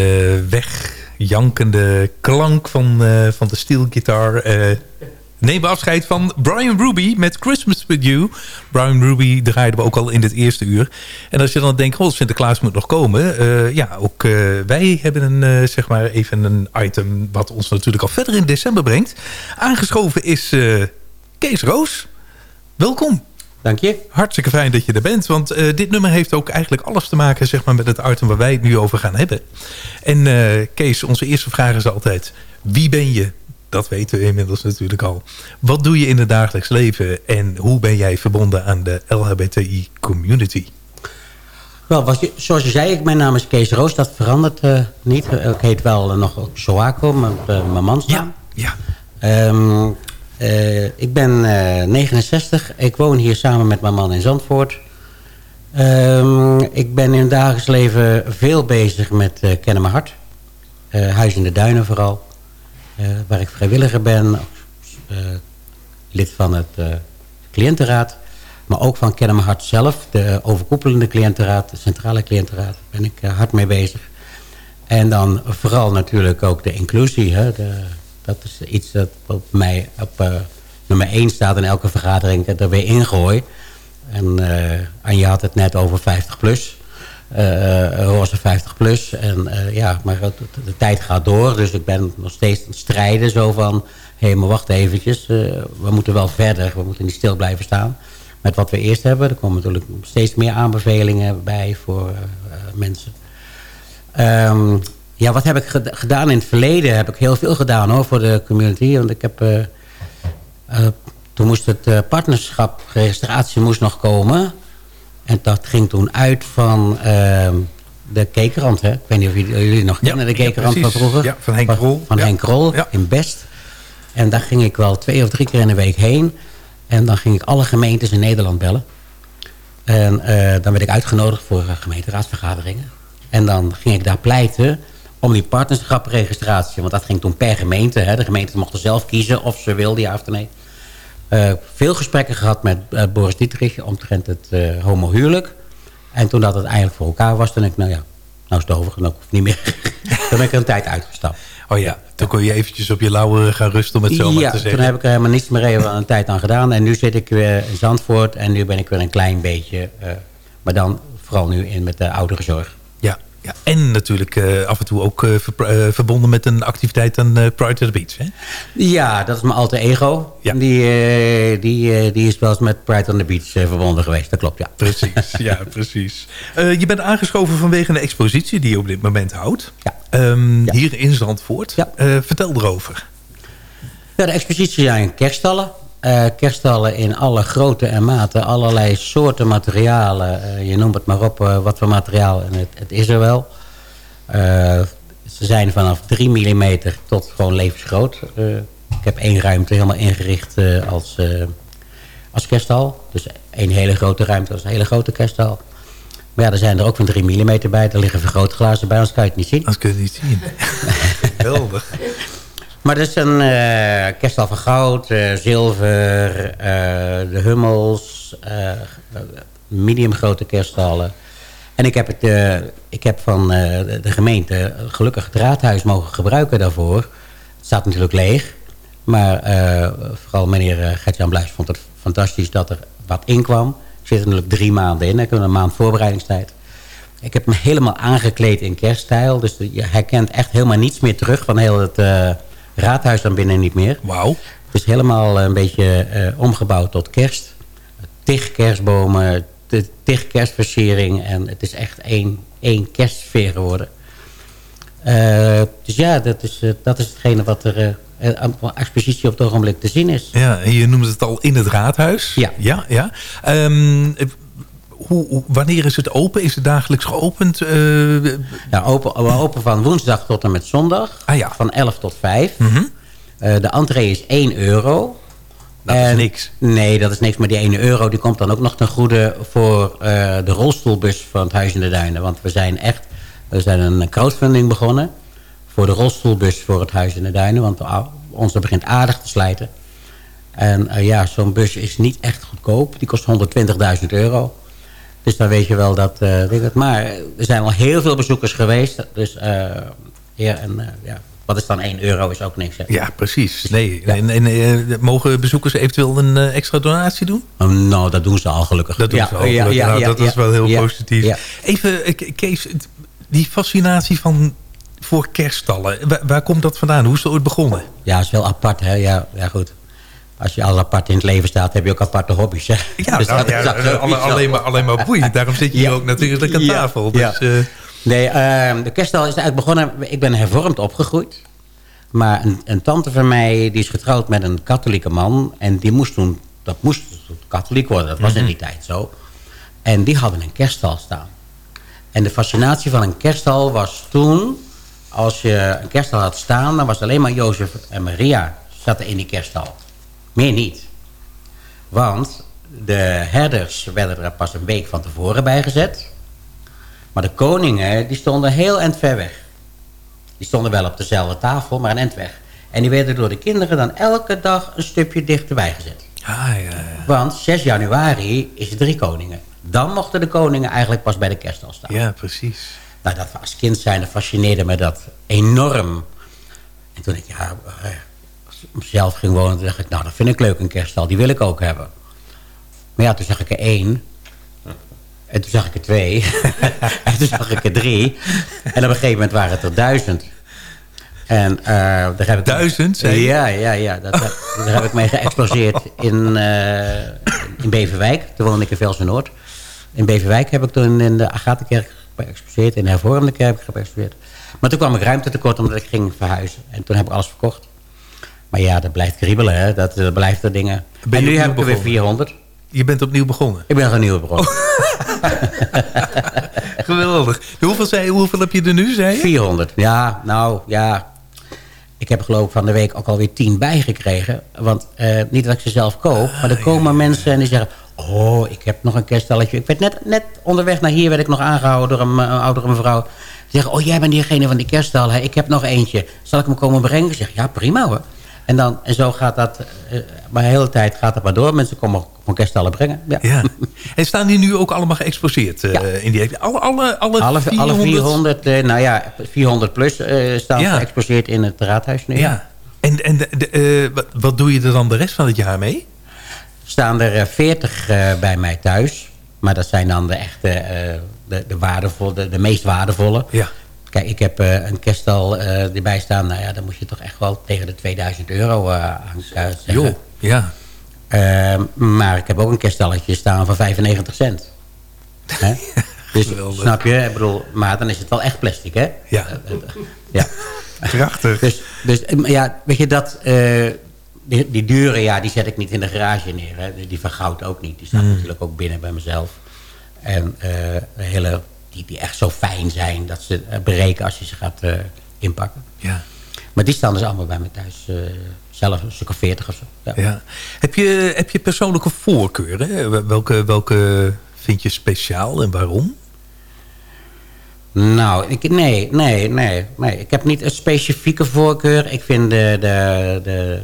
heerlijke wegjankende klank van, eh, van de steelgitaar... eh we afscheid van Brian Ruby met Christmas With You. Brian Ruby draaiden we ook al in het eerste uur. En als je dan denkt, oh, Sinterklaas moet nog komen. eh, ja, ook eh, wij hebben een, eh, zeg maar even een item... wat ons natuurlijk al verder in december brengt. Aangeschoven is eh, Kees Roos. Welkom. Dank je. Hartstikke fijn dat je er bent. Want eh, dit nummer heeft ook eigenlijk alles te maken zeg maar, met het item waar wij het nu over gaan hebben. En eh, Kees, onze eerste vraag is altijd... Wie ben je? Dat weten we inmiddels natuurlijk al. Wat doe je in het dagelijks leven? En hoe ben jij verbonden aan de LHBTI-community? Wel, was je, zoals je zei, ik, mijn naam is Kees Roos. Dat verandert eh, niet. Ik heet wel nog Soako, eh, mijn mansnaam. Ja, Ehm, eh, ik ben eh, 69. Ik woon hier samen met mijn man in Zandvoort. Ehm, ik ben in het dagelijks leven veel bezig met uh, Kennen Mijn Hart. Eh, Huis in de Duinen vooral. Eh, waar ik vrijwilliger ben. eh, lid van het eh, cliëntenraad. Maar ook van Kennen Mijn Hart zelf. De overkoepelende cliëntenraad. De centrale cliëntenraad. Daar ben ik eh, hard mee bezig. En dan vooral natuurlijk ook de inclusie. Hè? De, dat is iets dat op mij op eh, nummer 1 staat in elke vergadering. Ik er weer ingooi. En uh, Anja had het net over 50 plus. Uh, roze 50 plus. En ja, maar de, tijd gaat door. Dus ik ben nog steeds aan het strijden. Zo van, hé, maar wacht eventjes. We moeten wel verder. We moeten niet stil blijven staan. Met wat we eerst hebben. Er komen natuurlijk steeds meer aanbevelingen bij voor mensen. Um, ja, wat heb ik gedaan in het verleden? Heb ik heel veel gedaan hoor, voor de community. Want ik heb... Uh, uh, toen moest het uh, partnerschap, registratie moest nog komen. En dat ging toen uit van ehm, de Kekerand. Hè? Ik weet niet of jullie nog kennen, ja, de Kekerand ja, van vroeger. Ja, van Henk Krol. Van, ja. Henk Krol in Best. En daar ging ik wel twee of drie keer in de week heen. En dan ging ik alle gemeentes in Nederland bellen. En dan werd ik uitgenodigd voor gemeenteraadsvergaderingen. En dan ging ik daar pleiten om die partnerschapregistratie. Want dat ging toen per gemeente. Hè. De gemeenten mochten zelf kiezen of ze wilden, ja of nee. Eh, veel gesprekken gehad met eh, Boris Dietrich omtrent het uh, homohuwelijk. En toen dat het eigenlijk voor elkaar was, toen ik, nou ja, nou is het over, nou niet meer. toen ben ik er een tijd uitgestapt. Oh ja, toen kon je eventjes op je lauweren gaan rusten om het zo maar te zeggen. toen heb ik er helemaal niets meer even een tijd aan gedaan. En nu zit ik weer in Zandvoort en nu ben ik weer een klein beetje... maar dan vooral nu in met de ouderenzorg. Ja, en natuurlijk uh, af en toe ook uh, ver, uh, verbonden met een activiteit aan Pride at the Beach. Hè? Ja, dat is mijn alter ego. Ja. Die, die, die is wel eens met Pride on the Beach verbonden geweest. Dat klopt, ja. Precies, ja, precies. je bent aangeschoven vanwege een expositie die je op dit moment houdt. Ja. Um, ja. Hier in Zandvoort. Ja. vertel erover. Ja, de expositie zijn kerststallen. Uh, kerststallen in alle grootte en maten. Allerlei soorten materialen. Uh, je noemt het maar op uh, wat voor materiaal. En het, het is er wel. ze zijn vanaf 3 mm tot gewoon levensgroot. ik heb één ruimte helemaal ingericht als, als kerststal. Dus één hele grote ruimte als een hele grote kerststal. Maar ja, er zijn er ook van 3 mm bij. Er liggen vergrootglazen bij, anders kan je het niet zien. Anders kun je het niet zien. Geweldig. Maar dat is een uh, kerststal van goud, uh, zilver, uh, de hummels, medium grote kerststallen. En ik heb, het, ik heb van de, gemeente gelukkig het raadhuis mogen gebruiken daarvoor. Het staat natuurlijk leeg. Maar vooral meneer Gert-Jan Bluis vond het fantastisch dat er wat inkwam. Ik zit er natuurlijk drie maanden in. Ik heb een maand voorbereidingstijd. Ik heb me helemaal aangekleed in kerststijl. Dus je herkent echt helemaal niets meer terug van heel het raadhuis dan binnen niet meer. Wauw. Het is helemaal een beetje uh, omgebouwd tot kerst. Tig kerstbomen, tig kerstversiering. En het is echt één, één kerstsfeer geworden. Uh, dus ja, dat is, uh, dat is hetgene wat er aan expositie op het ogenblik te zien is. Ja, en je noemde het al in het raadhuis. Ja. ja, ja. Um, hoe, hoe, wanneer is het open? Is het dagelijks geopend? Uh... Ja, open, we open van woensdag tot en met zondag. Ah, ja. Van 11 tot 5. Mm -hmm. uh, de entree is 1 euro. Dat en, is niks. Nee, dat is niks. Maar die 1 euro die komt dan ook nog ten goede voor uh, de rolstoelbus van het Huis in de Duinen. Want we zijn echt, we zijn een crowdfunding begonnen. Voor de rolstoelbus voor het Huis in de Duinen. Want onze begint aardig te slijten. En ja, zo'n bus is niet echt goedkoop. Die kost 120.000 euro. Dus dan weet je wel dat... Uh, weet het, maar er zijn al heel veel bezoekers geweest. Dus uh, ja, en, uh, ja, wat is dan 1 euro is ook niks. Hè? Ja, precies. Nee. Ja. En, en mogen bezoekers eventueel een extra donatie doen? Um, nou, dat doen ze al gelukkig. Dat doen ja, ze al gelukkig. Ja, nou, dat is wel heel positief. Even, Kees, die fascinatie van voor kerststallen. Waar, waar, komt dat vandaan? Hoe is het ooit begonnen? Ja, is wel apart. Hè? Ja, ja, goed als je al apart in het leven staat, heb je ook aparte hobby's. Hè? Ja, dus nou, ja alle, alleen, maar, alleen maar boeiend. Daarom zit je hier ook natuurlijk aan tafel. Dus, uh... Nee, uh, de kerststal is eigenlijk begonnen... Ik ben hervormd opgegroeid. Maar een, een, tante van mij die is getrouwd met een katholieke man. En die moest toen... Dat moest katholiek worden. Dat was mm -hmm. in die tijd zo. En die hadden een kerststal staan. En de fascinatie van een kerststal was toen... Als je een kerststal had staan... dan was alleen maar Jozef en Maria zaten in die kerststal. Meer niet. Want de herders werden er pas een week van tevoren bijgezet. Maar de koningen die stonden heel eind ver weg. Die stonden wel op dezelfde tafel, maar een eind weg. En die werden door de kinderen dan elke dag een stukje dichterbij gezet. Ah, ja, ja. Want 6 januari is drie koningen. Dan mochten de koningen eigenlijk pas bij de kerststal staan. Ja, precies. Nou, dat als kind zijn, fascineerde me dat enorm. En toen ik, ja, zelf ging wonen, toen dacht ik, nou, dat vind ik leuk, een kerststal. Die wil ik ook hebben. Maar ja, toen zag ik er één. En toen zag ik er twee. en toen zag ik er drie. En op een gegeven moment waren het er duizend. En uh, daar heb ik... Duizend, zei Ja, ja, ja. Dat, daar heb ik mee geëxploseerd in, uh, in Beverwijk. Toen woonde ik in Velsen Noord. In Beverwijk heb ik toen in de Agathenkerk geëxploseerd. In de hervormde kerk geëxploseerd. Maar toen kwam ik ruimte tekort omdat ik ging verhuizen. En toen heb ik alles verkocht. Maar ja, dat blijft kriebelen, hè. Dat, dat blijft er dingen. en nu heb ik er weer 400. Je bent opnieuw begonnen? Ik ben opnieuw begonnen. Oh. Geweldig. Hoeveel, zei, hoeveel heb je er nu, zei je? 400. Ja, nou, ja. Ik heb geloof ik van de week ook alweer 10 bijgekregen. Want uh, niet dat ik ze zelf koop. maar er komen mensen en die zeggen... Oh, ik heb nog een kerststalletje. Ik werd net, net onderweg naar hier werd ik nog aangehouden door een, een oudere mevrouw. Die zeggen, oh jij bent diegene van die kerststal. Hè? Ik heb nog eentje. Zal ik hem komen brengen? Ik zeg, ja prima hoor. En, dan, en zo gaat dat, uh, maar de hele tijd gaat het maar door. Mensen komen gewoon kerststallen brengen. Ja. ja. En staan die nu ook allemaal geëxposeerd? Uh, ja. in die, alle, alle, alle, alle 400? Alle 400, uh, nou ja, 400 plus staan ja. geëxposeerd in het raadhuis nu. Ja. En, en de, de, wat, wat doe je er dan de rest van het jaar mee? Staan er 40 bij mij thuis. Maar dat zijn dan de echte, de, de, waardevolle, de, de meest waardevolle. Ja. Kijk, ik heb uh, een kerststal uh, erbij staan. Nou ja, dan moet je toch echt wel tegen de 2000 euro uh, aan zeggen. Jo, ja. Ehm, maar ik heb ook een kerststalletje staan van 95 cent. Hè? dus snap je? Ik bedoel, maar dan is het wel echt plastic, hè? Ja. ja. Prachtig. Dus, dus ja, weet je dat... die, die deuren, ja, die zet ik niet in de garage neer. Hè? Die, vergoud ook niet. Die staan Mm. natuurlijk ook binnen bij mezelf. En hele die, die echt zo fijn zijn dat ze breken als je ze gaat uh, inpakken. Ja. Maar die staan dus allemaal bij me thuis. Uh, zelf een stuk of veertig of zo. Ja. Ja. Heb, je, heb je persoonlijke voorkeuren? Welke, welke vind je speciaal en waarom? Nou, ik, nee, nee, nee, nee. Ik heb niet een specifieke voorkeur. Ik vind de, de, de,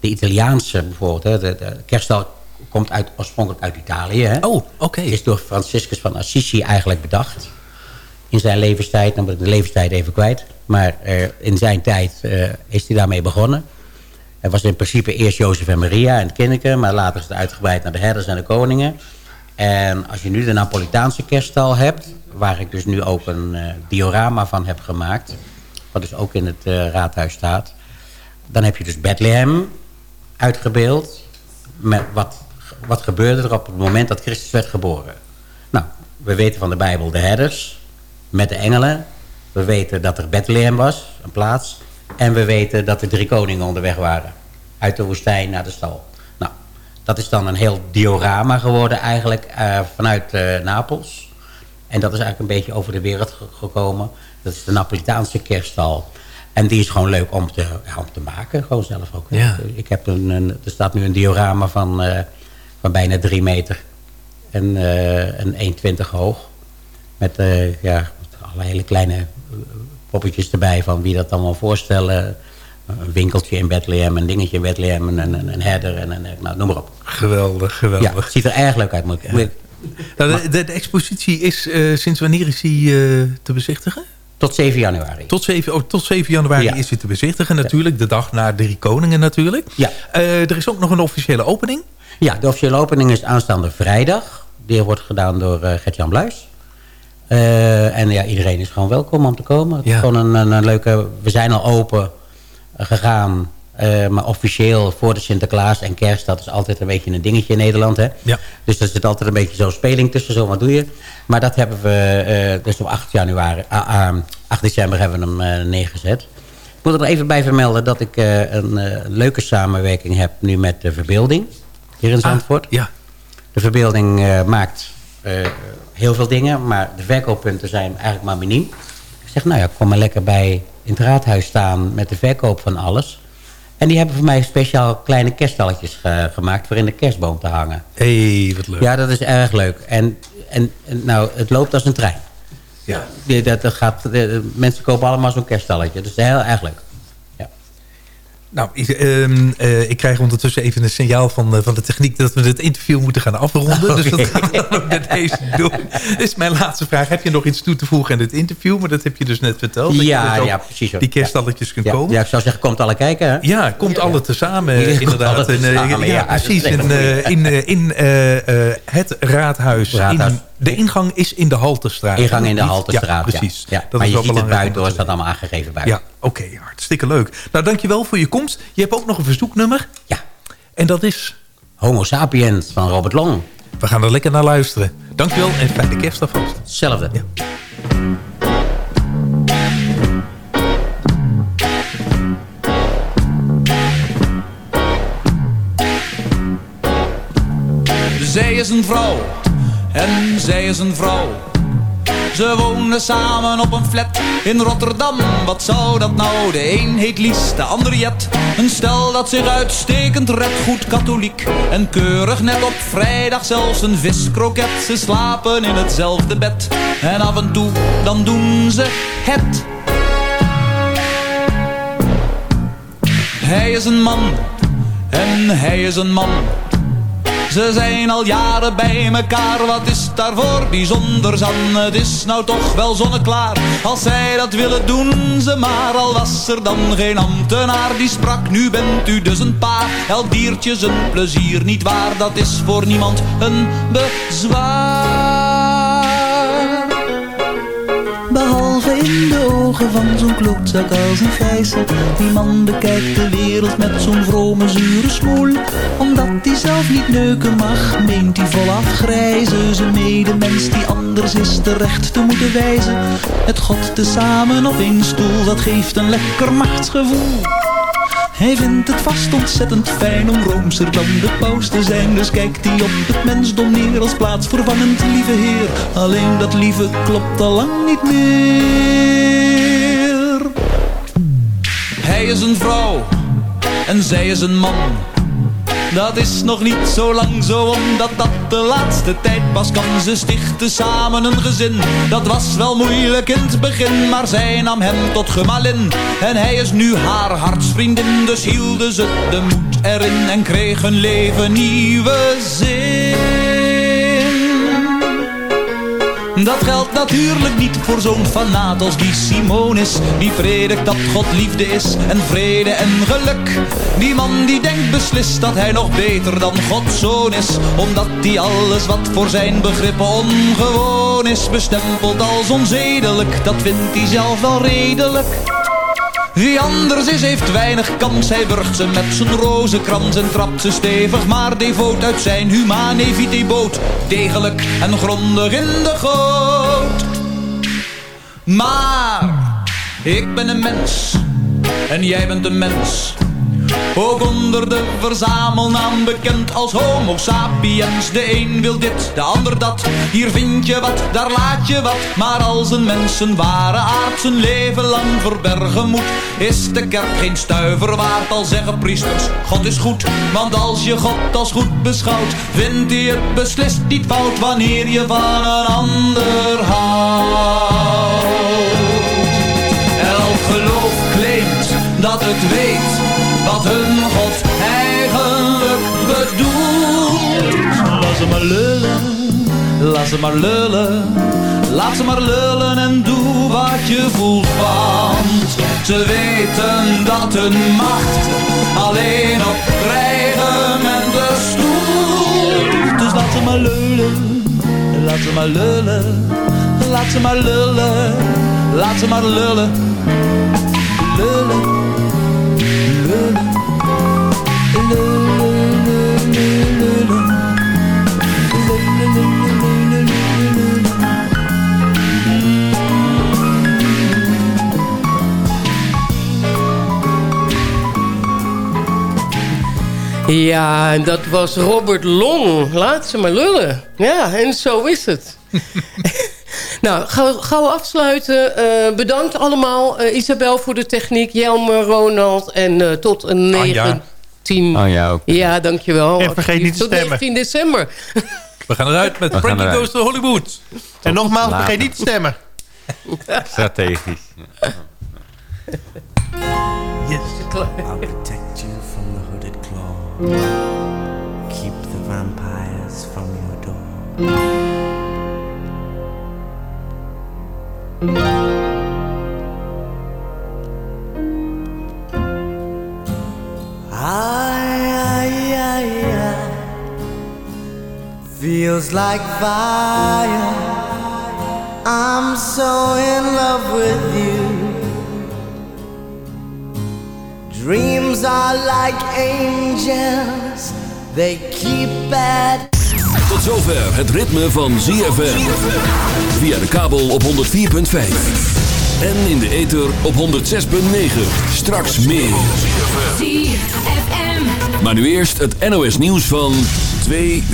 de Italiaanse bijvoorbeeld, hè, de, de kerststal komt uit, oorspronkelijk uit Italië. Hè? Oh, oké. Okay. Is door Franciscus van Assisi eigenlijk bedacht. In zijn levenstijd, dan ben ik de levenstijd even kwijt. Maar uh, in zijn tijd uh, is hij daarmee begonnen. Het was in principe eerst Jozef en Maria en het kinderen. Maar later is het uitgebreid naar de herders en de koningen. En als je nu de Napolitaanse kerststal hebt... waar ik dus nu ook een uh, diorama van heb gemaakt... wat dus ook in het raadhuis staat... dan heb je dus Bethlehem uitgebeeld... met wat wat gebeurde er op het moment dat Christus werd geboren? Nou, we weten van de Bijbel de herders met de engelen. We weten dat er Bethlehem was, een plaats. En we weten dat er drie koningen onderweg waren. Uit de woestijn naar de stal. Nou, dat is dan een heel diorama geworden eigenlijk uh, vanuit uh, Napels. En dat is eigenlijk een beetje over de wereld ge gekomen. Dat is de Napolitaanse kerststal. En die is gewoon leuk om te, ja, om te maken, gewoon zelf ook. Ja. Ik heb een, een, er staat nu een diorama van... Uh, van bijna drie meter. En, uh, en 1,20 hoog. Met, uh, ja, alle hele kleine poppetjes erbij van wie dat dan wel voorstellen. Een winkeltje in Bethlehem, een dingetje in Bethlehem, een, een, een herder en een, nou, noem maar op. Geweldig, geweldig. Ja, het ziet er erg leuk uit. Moet ik, nou, de, de, de, expositie is, uh, sinds wanneer is die te bezichtigen? Tot 7 januari. Tot 7, oh, tot 7 januari ja. is het te bezichtigen natuurlijk. De dag na de drie koningen natuurlijk. Ja. er is ook nog een officiële opening. Ja, de officiële opening is aanstaande vrijdag. Die wordt gedaan door uh, Gert-Jan Bluis. Uh, en ja, iedereen is gewoon welkom om te komen. Het ja. is gewoon een, een, leuke... We zijn al open gegaan. Uh, maar officieel voor de Sinterklaas en kerst... dat is altijd een beetje een dingetje in Nederland. Hè? Ja. Dus er zit altijd een beetje zo'n speling tussen. Zo, wat doe je? Maar dat hebben we... dus op 8, januari, 8 december hebben we hem neergezet. Ik moet er even bij vermelden... dat ik een, een leuke samenwerking heb nu met de Verbeelding hier in Zandvoort. Ah, ja. De verbeelding uh, maakt uh, heel veel dingen, maar de verkooppunten zijn eigenlijk maar miniem. Ik zeg, nou ja, kom maar lekker bij in het raadhuis staan met de verkoop van alles. En die hebben voor mij speciaal kleine kerststalletjes ge gemaakt voor in de kerstboom te hangen. Hé, hey, wat leuk. Ja, dat is erg leuk. En, en, en nou, het loopt als een trein. Ja. Dat, dat gaat, de, mensen kopen allemaal zo'n kerststalletje. Dus dat is heel erg leuk. Nou, ik, uh, uh, ik krijg ondertussen even een signaal van, uh, van de techniek... dat we het interview moeten gaan afronden. Okay. Dus dat gaan we dan ook met deze doen. Dat is mijn laatste vraag. Heb je nog iets toe te voegen aan dit interview? Maar dat heb je dus net verteld. Ja, ja precies. Die kerststalletjes kunt ja. komen. Ja, ik zou zeggen, komt alle kijken. Hè? Ja, komt ja, alle tezamen ja, inderdaad. En, samen, ja, precies. In, in, in het raadhuis. raadhuis. In, de ingang is in de Halterstraat. Ingang in de Halterstraat, ja. Precies. Ja. Dat maar is je ziet het buiten, hoor, staat allemaal aangegeven buiten. Ja, oké. Okay, hartstikke leuk. Nou, dankjewel voor je komst. Je hebt ook nog een verzoeknummer. Ja. En dat is? Homo Sapiens van Robert Long. We gaan er lekker naar luisteren. Dankjewel en fijne kerst alvast. Hetzelfde. Ja. Zij is een vrouw en zij is een vrouw. Ze woonden samen op een flat in Rotterdam. Wat zou dat nou? De een heet Lies, de ander Jet. Een stel dat zich uitstekend redt, goed katholiek. En keurig net op vrijdag zelfs een viskroket. Ze slapen in hetzelfde bed. En af en toe, dan doen ze het. Hij is een man en hij is een man. Ze zijn al jaren bij mekaar, wat is daarvoor bijzonders aan? Het is nou toch wel zonneklaar, als zij dat willen doen ze maar. Al was er dan geen ambtenaar die sprak, nu bent u dus een paar. Elk diertje zijn plezier niet waar, dat is voor niemand een bezwaar. De ogen van zo'n klootzak als een gijzer. Die man bekijkt de wereld met zo'n vrome zure smoel. Omdat hij zelf niet neuken mag, meent hij volaf grijzen. Zijn medemens die anders is terecht te moeten wijzen. Het God te samen op één stoel, dat geeft een lekker machtsgevoel. Hij vindt het vast ontzettend fijn om roomser dan de paus te zijn. Dus kijkt hij op het mensdom neer als plaatsvervangend lieve heer. Alleen dat lieve klopt al lang niet meer. Hij is een vrouw en zij is een man. Dat is nog niet zo lang zo, omdat dat de laatste tijd pas kan. Ze stichten samen een gezin, dat was wel moeilijk in het begin. Maar zij nam hem tot gemalin, en hij is nu haar hartsvriendin. Dus hielden ze de moed erin en kreeg hun leven nieuwe zin. Dat geldt natuurlijk niet voor zo'n fanaat als die Simonis. Die predikt dat God liefde is en vrede en geluk. Die man die denkt beslist dat hij nog beter dan Gods zoon is. Omdat hij alles wat voor zijn begrippen ongewoon is. Bestempeld als onzedelijk, dat vindt hij zelf wel redelijk. Wie anders is heeft weinig kans, hij burgt ze met zijn rozenkrans en trapt ze stevig maar devoot uit zijn humanevite boot. Degelijk en grondig in de goot. Maar ik ben een mens en jij bent een mens. Ook onder de verzamelnaam bekend als homo sapiens. De een wil dit, de ander dat. Hier vind je wat, daar laat je wat. Maar als een mens een ware aard zijn leven lang verbergen moet... is de kerk geen stuiver waard, al zeggen priesters... God is goed, want als je God als goed beschouwt... vindt hij het beslist niet fout wanneer je van een ander houdt. Elk geloof claimt dat het wat God eigenlijk bedoelt. Laat ze maar lullen, laat ze maar lullen. Laat ze maar lullen en doe wat je voelt, want ze weten dat hun macht alleen op en de stoel. Dus laat ze maar lullen, laat ze maar lullen, laat ze maar lullen, laat ze maar lullen. Ja, en dat was Robert Long. Laat ze maar lullen. Ja, en zo is het. nou, gauw, gauw afsluiten. Uh, bedankt allemaal. Uh, Isabel voor de techniek. Jelmer, Ronald. En uh, tot een 19... Oh ja, ook. Ja, dankjewel. En vergeet niet te tot stemmen. 19 december. We gaan eruit met We Frankie eruit. Goes to Hollywood. En nogmaals, later. vergeet niet te stemmen. Strategisch. Yes. Keep the vampires from your door. I, I, I, I feels like fire. I'm so in love with you. Dreams are like angels, they keep at Tot zover het ritme van ZFM. Via de kabel op 104.5. En in de ether op 106.9. Straks meer. ZFM. Maar nu eerst het NOS nieuws van 2 uur.